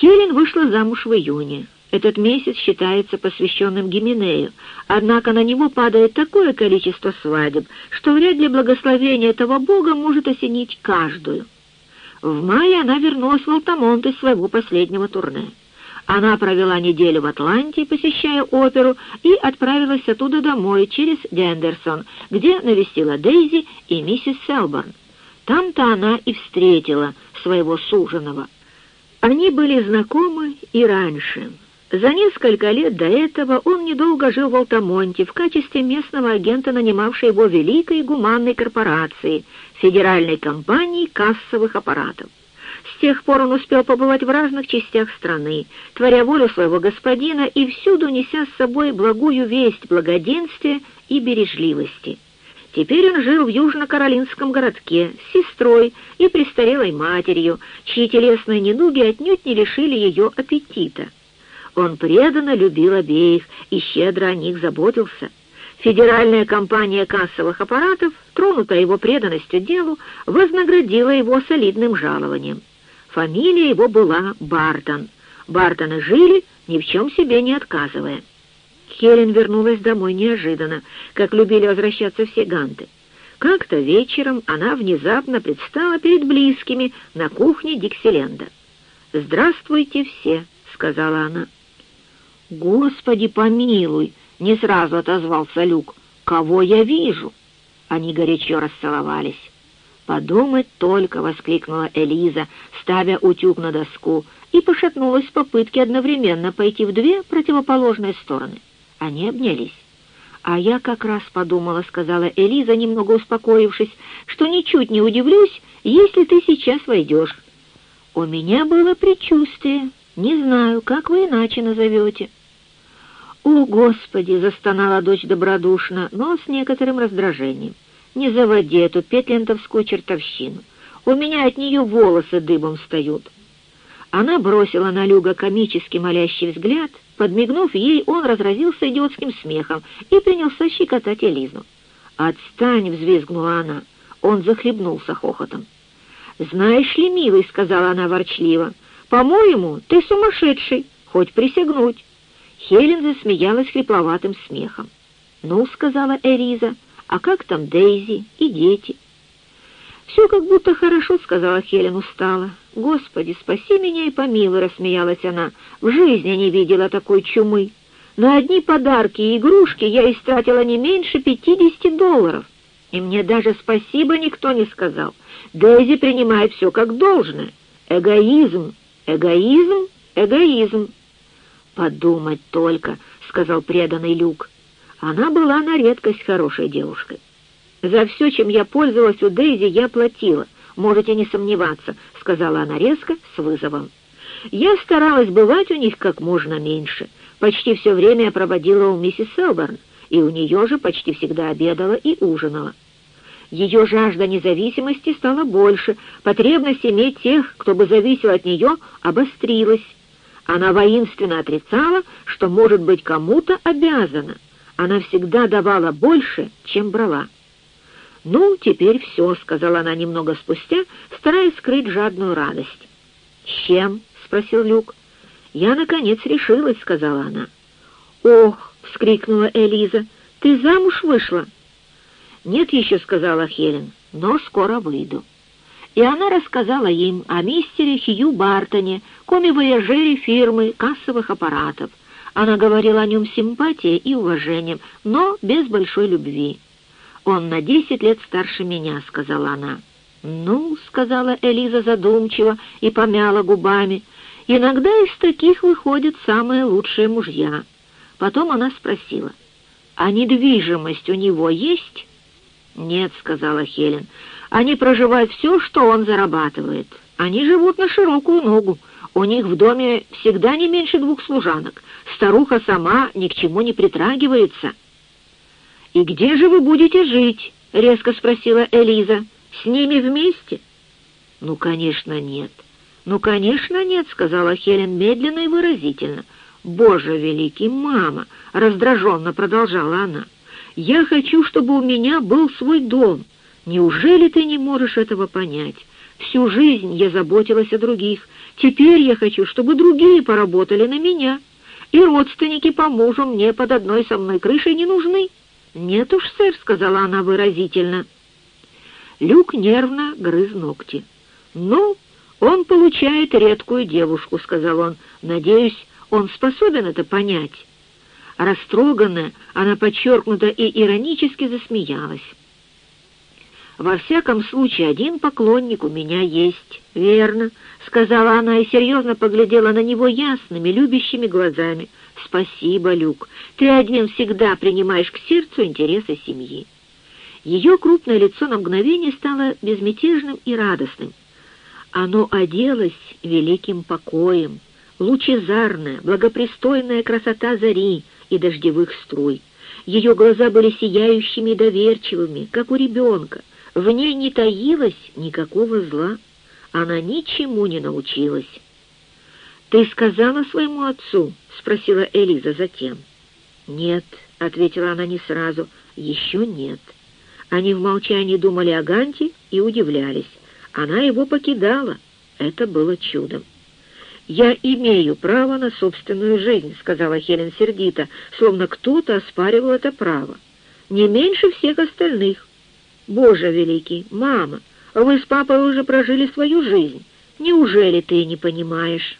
Хелен вышла замуж в июне. Этот месяц считается посвященным Гименею, однако на него падает такое количество свадеб, что вряд ли благословение этого бога может осенить каждую. В мае она вернулась в Алтамонт из своего последнего турне. Она провела неделю в Атланте, посещая оперу, и отправилась оттуда домой через Гендерсон, где навестила Дейзи и миссис Селборн. Там-то она и встретила своего суженого. Они были знакомы и раньше. За несколько лет до этого он недолго жил в Алтамонте в качестве местного агента, нанимавшей его великой гуманной корпорации, федеральной компании кассовых аппаратов. С тех пор он успел побывать в разных частях страны, творя волю своего господина и всюду неся с собой благую весть благоденствия и бережливости. Теперь он жил в южно-каролинском городке с сестрой и престарелой матерью, чьи телесные недуги отнюдь не лишили ее аппетита. Он преданно любил обеих и щедро о них заботился. Федеральная компания кассовых аппаратов, тронутая его преданностью делу, вознаградила его солидным жалованием. Фамилия его была Бартон. Бартоны жили, ни в чем себе не отказывая. Хелен вернулась домой неожиданно, как любили возвращаться все ганты. Как-то вечером она внезапно предстала перед близкими на кухне Диксиленда. «Здравствуйте все», — сказала она. «Господи, помилуй!» — не сразу отозвался Люк. «Кого я вижу?» Они горячо расцеловались. «Подумать только!» — воскликнула Элиза, ставя утюг на доску, и пошатнулась в попытке одновременно пойти в две противоположные стороны. Они обнялись. «А я как раз подумала», — сказала Элиза, немного успокоившись, «что ничуть не удивлюсь, если ты сейчас войдешь». «У меня было предчувствие. Не знаю, как вы иначе назовете». «О, Господи!» — застонала дочь добродушно, но с некоторым раздражением. «Не заводи эту петлентовскую чертовщину. У меня от нее волосы дыбом встают». Она бросила на Люга комически молящий взгляд. Подмигнув ей, он разразился идиотским смехом и принялся щекотать Элизу. «Отстань!» — взвизгнула она. Он захлебнулся хохотом. «Знаешь ли, милый, — сказала она ворчливо, — по-моему, ты сумасшедший, хоть присягнуть». Хелен засмеялась хрипловатым смехом. «Ну, — сказала Эриза, — а как там Дейзи и дети?» «Все как будто хорошо», — сказала Хелен устало. «Господи, спаси меня и помилуй», — рассмеялась она. «В жизни не видела такой чумы. На одни подарки и игрушки я истратила не меньше пятидесяти долларов. И мне даже спасибо никто не сказал. Дейзи принимает все как должное. Эгоизм, эгоизм, эгоизм». «Подумать только», — сказал преданный Люк. Она была на редкость хорошей девушкой. «За все, чем я пользовалась у Дейзи, я платила. Можете не сомневаться», — сказала она резко, с вызовом. «Я старалась бывать у них как можно меньше. Почти все время я проводила у миссис Селборн, и у нее же почти всегда обедала и ужинала. Ее жажда независимости стала больше, потребность иметь тех, кто бы зависел от нее, обострилась. Она воинственно отрицала, что может быть кому-то обязана. Она всегда давала больше, чем брала. «Ну, теперь все», — сказала она немного спустя, стараясь скрыть жадную радость. «С чем?» — спросил Люк. «Я, наконец, решилась», — сказала она. «Ох!» — вскрикнула Элиза. «Ты замуж вышла?» «Нет еще», — сказала Хелен, — «но скоро выйду» и она рассказала им о мистере Хью Бартоне, коми-вояжере фирмы кассовых аппаратов. Она говорила о нем симпатией и уважением, но без большой любви. «Он на десять лет старше меня», — сказала она. «Ну», — сказала Элиза задумчиво и помяла губами, — «иногда из таких выходят самые лучшие мужья». Потом она спросила, «А недвижимость у него есть?» «Нет», — сказала Хелен, — «они проживают все, что он зарабатывает. Они живут на широкую ногу. У них в доме всегда не меньше двух служанок. Старуха сама ни к чему не притрагивается». «И где же вы будете жить?» — резко спросила Элиза. «С ними вместе?» «Ну, конечно, нет». «Ну, конечно, нет», — сказала Хелен медленно и выразительно. «Боже великий, мама!» — раздраженно продолжала она. Я хочу, чтобы у меня был свой дом. Неужели ты не можешь этого понять? Всю жизнь я заботилась о других. Теперь я хочу, чтобы другие поработали на меня, и родственники по мужу мне под одной со мной крышей не нужны». «Нет уж, сэр», — сказала она выразительно. Люк нервно грыз ногти. «Ну, он получает редкую девушку», — сказал он. «Надеюсь, он способен это понять». Растроганная, она подчеркнуто и иронически засмеялась. «Во всяком случае, один поклонник у меня есть, верно», — сказала она и серьезно поглядела на него ясными, любящими глазами. «Спасибо, Люк, ты один всегда принимаешь к сердцу интересы семьи». Ее крупное лицо на мгновение стало безмятежным и радостным. Оно оделось великим покоем, лучезарная, благопристойная красота зари и дождевых струй. Ее глаза были сияющими и доверчивыми, как у ребенка, в ней не таилось никакого зла. Она ничему не научилась. «Ты сказала своему отцу?» — спросила Элиза затем. «Нет», — ответила она не сразу, — «еще нет». Они в молчании думали о Ганте и удивлялись. Она его покидала. Это было чудом. «Я имею право на собственную жизнь», — сказала Хелен сердито, словно кто-то оспаривал это право. «Не меньше всех остальных. Боже великий, мама, вы с папой уже прожили свою жизнь. Неужели ты не понимаешь?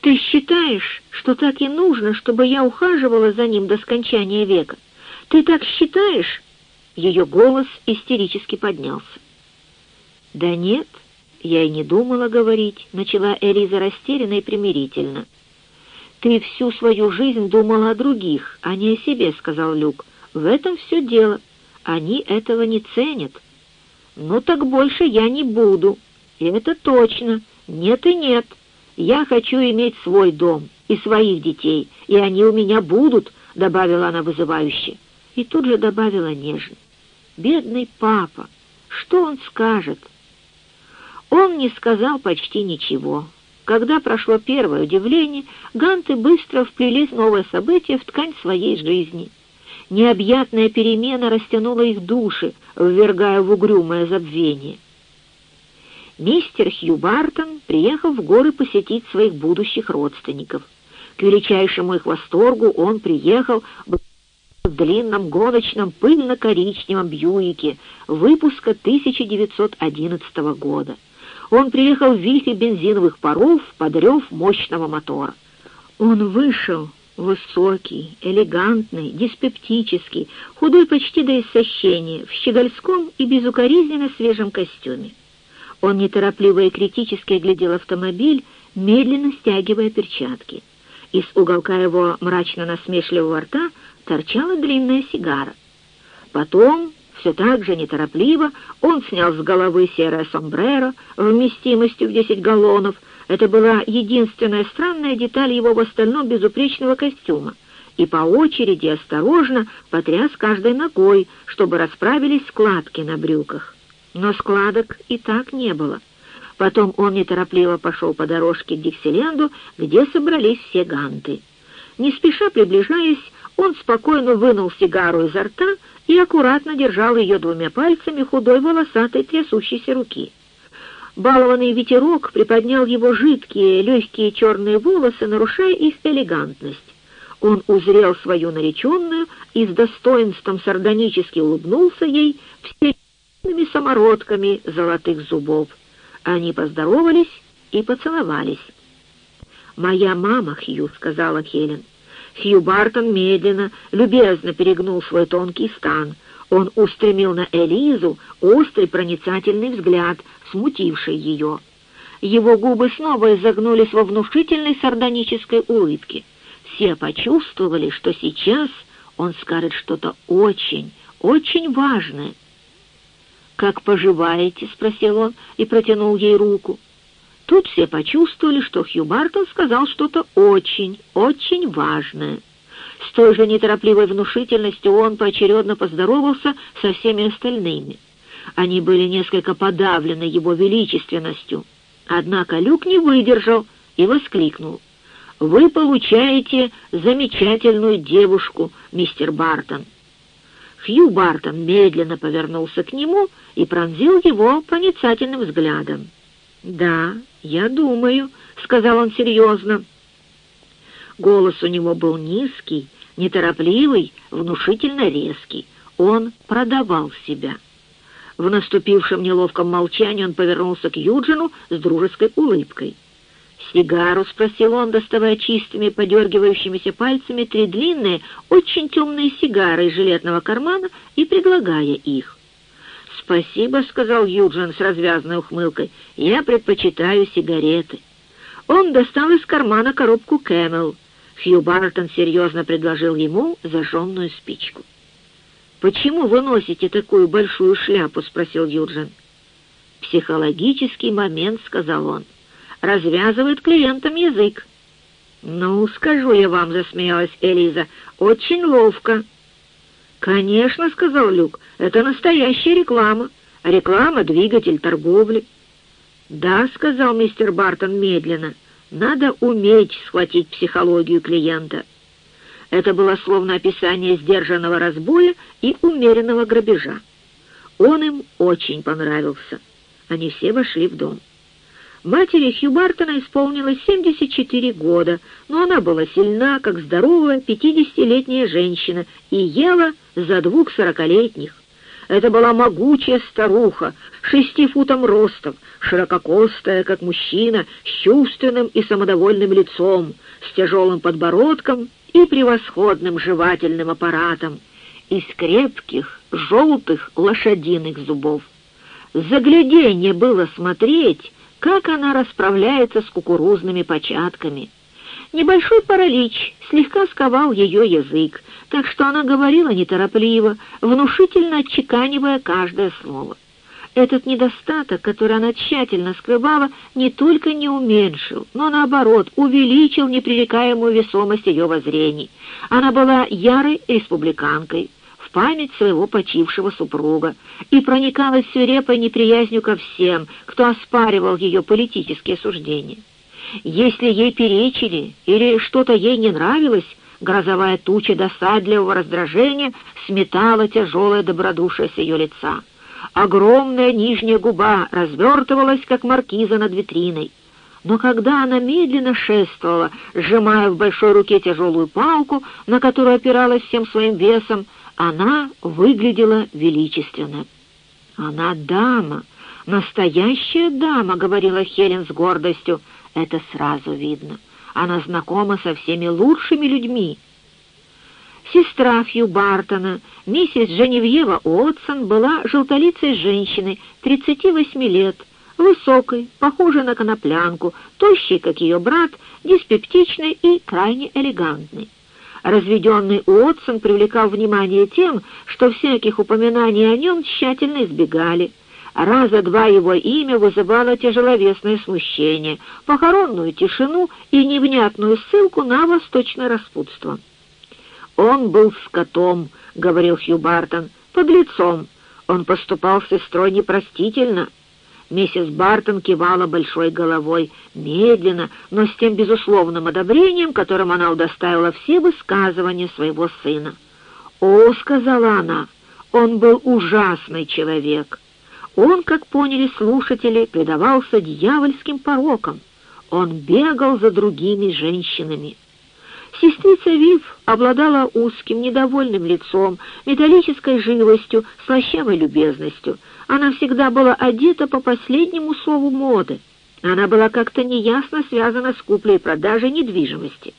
Ты считаешь, что так и нужно, чтобы я ухаживала за ним до скончания века? Ты так считаешь?» Ее голос истерически поднялся. «Да нет, я и не думала говорить», — начала Элиза растерянно и примирительно. «Ты всю свою жизнь думала о других, а не о себе», — сказал Люк. «В этом все дело». Они этого не ценят. Ну так больше я не буду. И это точно. Нет и нет. Я хочу иметь свой дом и своих детей, и они у меня будут, — добавила она вызывающе. И тут же добавила нежно. Бедный папа, что он скажет? Он не сказал почти ничего. Когда прошло первое удивление, ганты быстро вплелись новое событие в ткань своей жизни — Необъятная перемена растянула их души, ввергая в угрюмое забвение. Мистер Хью Бартон приехал в горы посетить своих будущих родственников. К величайшему их восторгу он приехал в длинном гоночном пыльно-коричневом Бьюике выпуска 1911 года. Он приехал в вихре бензиновых паров под мощного мотора. Он вышел Высокий, элегантный, диспептический, худой почти до иссощения, в щегольском и безукоризненно свежем костюме. Он неторопливо и критически оглядел автомобиль, медленно стягивая перчатки. Из уголка его мрачно-насмешливого рта торчала длинная сигара. Потом, все так же неторопливо, он снял с головы серое сомбреро вместимостью в десять галлонов, это была единственная странная деталь его в остальном безупречного костюма, и по очереди осторожно потряс каждой ногой, чтобы расправились складки на брюках. Но складок и так не было. Потом он неторопливо пошел по дорожке к Диксиленду, где собрались все ганты. Не спеша приближаясь, он спокойно вынул сигару изо рта и аккуратно держал ее двумя пальцами худой волосатой трясущейся руки. Балованный ветерок приподнял его жидкие, легкие черные волосы, нарушая их элегантность. Он узрел свою нареченную и с достоинством сардонически улыбнулся ей всеми самородками золотых зубов. Они поздоровались и поцеловались. «Моя мама, Хью», — сказала Хелен. Хью Бартон медленно, любезно перегнул свой тонкий стан — он устремил на Элизу острый проницательный взгляд, смутивший ее. Его губы снова изогнулись во внушительной сардонической улыбке. Все почувствовали, что сейчас он скажет что-то очень, очень важное. «Как поживаете?» — спросил он и протянул ей руку. Тут все почувствовали, что Хью Бартон сказал что-то очень, очень важное. С той же неторопливой внушительностью он поочередно поздоровался со всеми остальными. Они были несколько подавлены его величественностью. Однако Люк не выдержал и воскликнул. «Вы получаете замечательную девушку, мистер Бартон». Хью Бартон медленно повернулся к нему и пронзил его проницательным взглядом. «Да, я думаю», — сказал он серьезно. Голос у него был низкий, неторопливый, внушительно резкий. Он продавал себя. В наступившем неловком молчании он повернулся к Юджину с дружеской улыбкой. «Сигару?» — спросил он, доставая чистыми, подергивающимися пальцами три длинные, очень темные сигары из жилетного кармана и предлагая их. «Спасибо», — сказал Юджин с развязной ухмылкой, — «я предпочитаю сигареты». Он достал из кармана коробку «Camel». Хью Бартон серьезно предложил ему зажженную спичку. «Почему вы носите такую большую шляпу?» — спросил Юджин. «Психологический момент», — сказал он, — «развязывает клиентам язык». «Ну, скажу я вам», — засмеялась Элиза, — «очень ловко». «Конечно», — сказал Люк, — «это настоящая реклама. Реклама — двигатель торговли». «Да», — сказал мистер Бартон медленно, — «надо уметь схватить психологию клиента». Это было словно описание сдержанного разбоя и умеренного грабежа. Он им очень понравился. Они все вошли в дом. Матери Хью Бартона исполнилось 74 года, но она была сильна, как здоровая пятидесятилетняя женщина, и ела за двух сорокалетних. Это была могучая старуха, шести футом ростом, ширококостая, как мужчина, с чувственным и самодовольным лицом, с тяжелым подбородком и превосходным жевательным аппаратом, из крепких, желтых лошадиных зубов. Загляденье было смотреть, как она расправляется с кукурузными початками. Небольшой паралич слегка сковал ее язык, так что она говорила неторопливо, внушительно отчеканивая каждое слово. Этот недостаток, который она тщательно скрывала, не только не уменьшил, но, наоборот, увеличил непререкаемую весомость ее воззрений. Она была ярой республиканкой, память своего почившего супруга и проникалась свирепой неприязнью ко всем, кто оспаривал ее политические суждения. Если ей перечили или что-то ей не нравилось, грозовая туча досадливого раздражения сметала тяжелое добродушие с ее лица. Огромная нижняя губа развертывалась, как маркиза над витриной. Но когда она медленно шествовала, сжимая в большой руке тяжелую палку, на которую опиралась всем своим весом, она выглядела величественно. «Она дама, настоящая дама», — говорила Хелен с гордостью. «Это сразу видно. Она знакома со всеми лучшими людьми». Сестра Хью Бартона, миссис Женевьева Уотсон, была желтолицей женщиной, 38 лет, высокой, похожей на коноплянку, тощей, как ее брат, диспептичной и крайне элегантной. Разведенный Уотсон привлекал внимание тем, что всяких упоминаний о нем тщательно избегали. Раза два его имя вызывало тяжеловесное смущение, похоронную тишину и невнятную ссылку на восточное распутство. «Он был скотом», — говорил Хью Бартон, — «подлецом. Он поступал с сестрой непростительно». Миссис Бартон кивала большой головой, медленно, но с тем безусловным одобрением, которым она удоставила все высказывания своего сына. «О», — сказала она, — «он был ужасный человек». Он, как поняли слушатели, предавался дьявольским порокам. Он бегал за другими женщинами. Сестрица Вив обладала узким, недовольным лицом, металлической живостью, слащавой любезностью. Она всегда была одета по последнему слову моды. Она была как-то неясно связана с куплей и продажей недвижимости.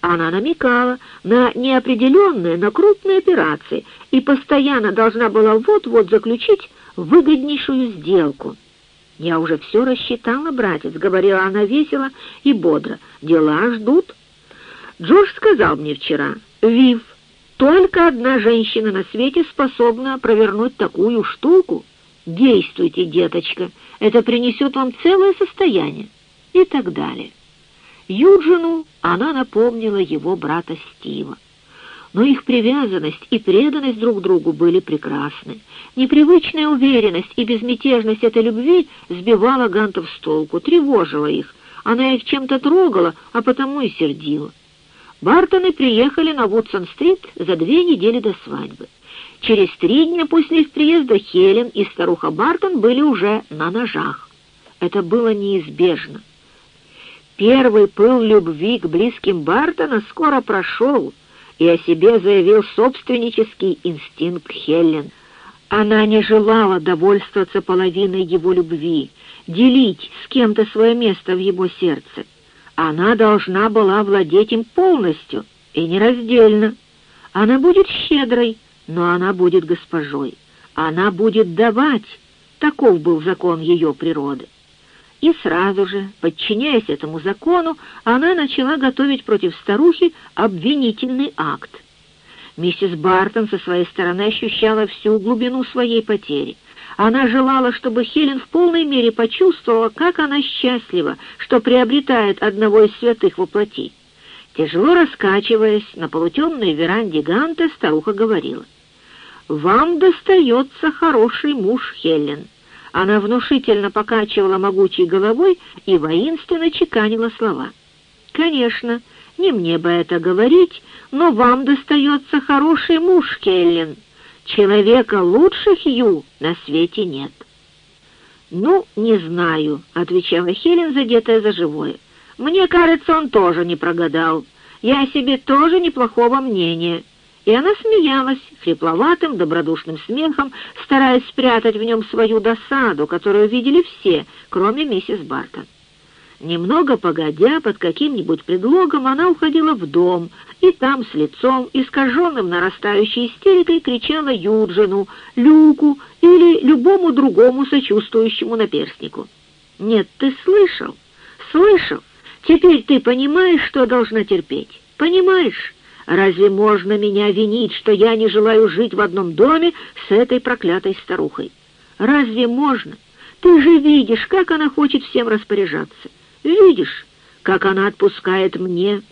Она намекала на неопределенные, но крупные операции и постоянно должна была вот-вот заключить выгоднейшую сделку. «Я уже все рассчитала, братец», — говорила она весело и бодро. «Дела ждут». Джордж сказал мне вчера, «Вив, только одна женщина на свете способна провернуть такую штуку. Действуйте, деточка, это принесет вам целое состояние» и так далее. Юджину она напомнила его брата Стива. Но их привязанность и преданность друг другу были прекрасны. Непривычная уверенность и безмятежность этой любви сбивала гантов с толку, тревожила их. Она их чем-то трогала, а потому и сердила. Бартоны приехали на Вудсон-стрит за две недели до свадьбы. Через три дня после их приезда Хелен и старуха Бартон были уже на ножах. Это было неизбежно. Первый пыл любви к близким Бартона скоро прошел, и о себе заявил собственнический инстинкт Хелен. Она не желала довольствоваться половиной его любви, делить с кем-то свое место в его сердце. Она должна была владеть им полностью и нераздельно. Она будет щедрой, но она будет госпожой. Она будет давать. Таков был закон ее природы. И сразу же, подчиняясь этому закону, она начала готовить против старухи обвинительный акт. Миссис Бартон со своей стороны ощущала всю глубину своей потери. Она желала, чтобы Хелен в полной мере почувствовала, как она счастлива, что приобретает одного из святых воплоти. Тяжело раскачиваясь на полутемной веранде Ганта, старуха говорила, «Вам достается хороший муж, Хелен». Она внушительно покачивала могучей головой и воинственно чеканила слова. «Конечно, не мне бы это говорить, но вам достается хороший муж, Келлен. Человека лучше Хью на свете нет». «Ну, не знаю», — отвечала Хелен, задетая за живое. «Мне кажется, он тоже не прогадал. Я о себе тоже неплохого мнения». И она смеялась хрипловатым, добродушным смехом, стараясь спрятать в нем свою досаду, которую видели все, кроме миссис Бартон. Немного погодя, под каким-нибудь предлогом, она уходила в дом, и там с лицом, искаженным нарастающей истерикой, кричала Юджину, Люку или любому другому сочувствующему наперстнику. «Нет, ты слышал? Слышал? Теперь ты понимаешь, что должна терпеть? Понимаешь?» Разве можно меня винить, что я не желаю жить в одном доме с этой проклятой старухой? Разве можно? Ты же видишь, как она хочет всем распоряжаться. Видишь, как она отпускает мне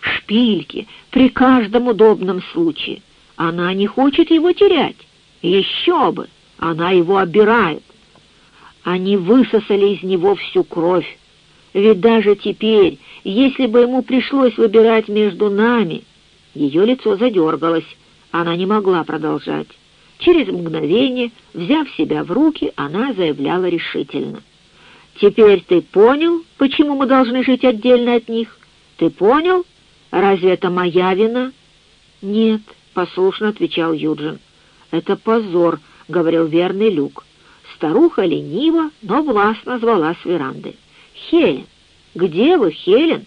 шпильки при каждом удобном случае. Она не хочет его терять. Еще бы! Она его обирает. Они высосали из него всю кровь. Ведь даже теперь, если бы ему пришлось выбирать между нами, ее лицо задергалось, она не могла продолжать. Через мгновение, взяв себя в руки, она заявляла решительно. «Теперь ты понял, почему мы должны жить отдельно от них? Ты понял? Разве это моя вина?» «Нет», — послушно отвечал Юджин. «Это позор», — говорил верный Люк. Старуха лениво, но властно звала с веранды. «Хелен! Где вы, Хелен?»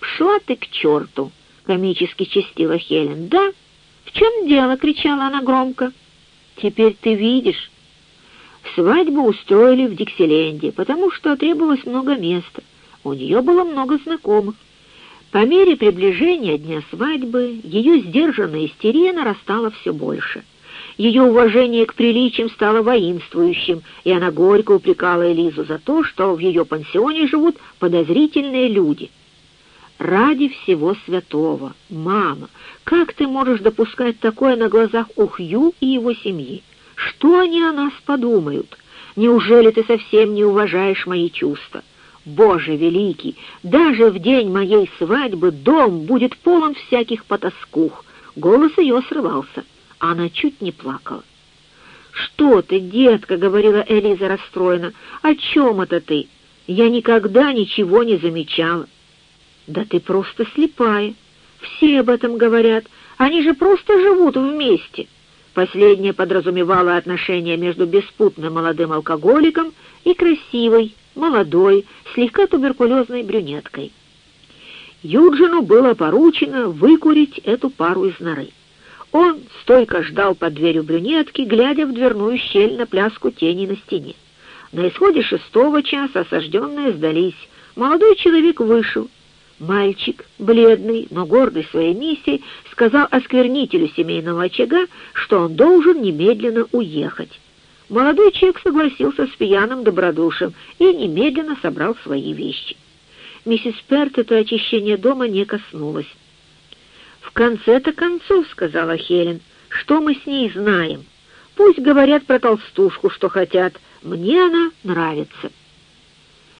«Пшла ты к черту!» — комически чистила Хелен. «Да? В чем дело?» — кричала она громко. «Теперь ты видишь». Свадьбу устроили в Диксиленде, потому что требовалось много места. У нее было много знакомых. По мере приближения дня свадьбы ее сдержанная истерия нарастала все больше. Ее уважение к приличиям стало воинствующим, и она горько упрекала Элизу за то, что в ее пансионе живут подозрительные люди — Ради всего святого, мама, как ты можешь допускать такое на глазах у Хью и его семьи? Что они о нас подумают? Неужели ты совсем не уважаешь мои чувства? Боже великий, даже в день моей свадьбы дом будет полон всяких потаскух. Голос ее срывался, она чуть не плакала. «Что ты, детка?» — говорила Элиза расстроена. «О чем это ты? Я никогда ничего не замечала. «Да ты просто слепая. Все об этом говорят. Они же просто живут вместе». Последнее подразумевало отношения между беспутным молодым алкоголиком и красивой, молодой, слегка туберкулезной брюнеткой. Юджину было поручено выкурить эту пару из норы. Он стойко ждал под дверью брюнетки, глядя в дверную щель на пляску тени на стене. На исходе шестого часа осажденные сдались. Молодой человек вышел. Мальчик, бледный, но гордый своей миссией, сказал осквернителю семейного очага, что он должен немедленно уехать. Молодой человек согласился с пьяным добродушием и немедленно собрал свои вещи. Миссис Перт это очищение дома не коснулось. «В конце-то концов, — сказала Хелен, — что мы с ней знаем? Пусть говорят про толстушку, что хотят. Мне она нравится».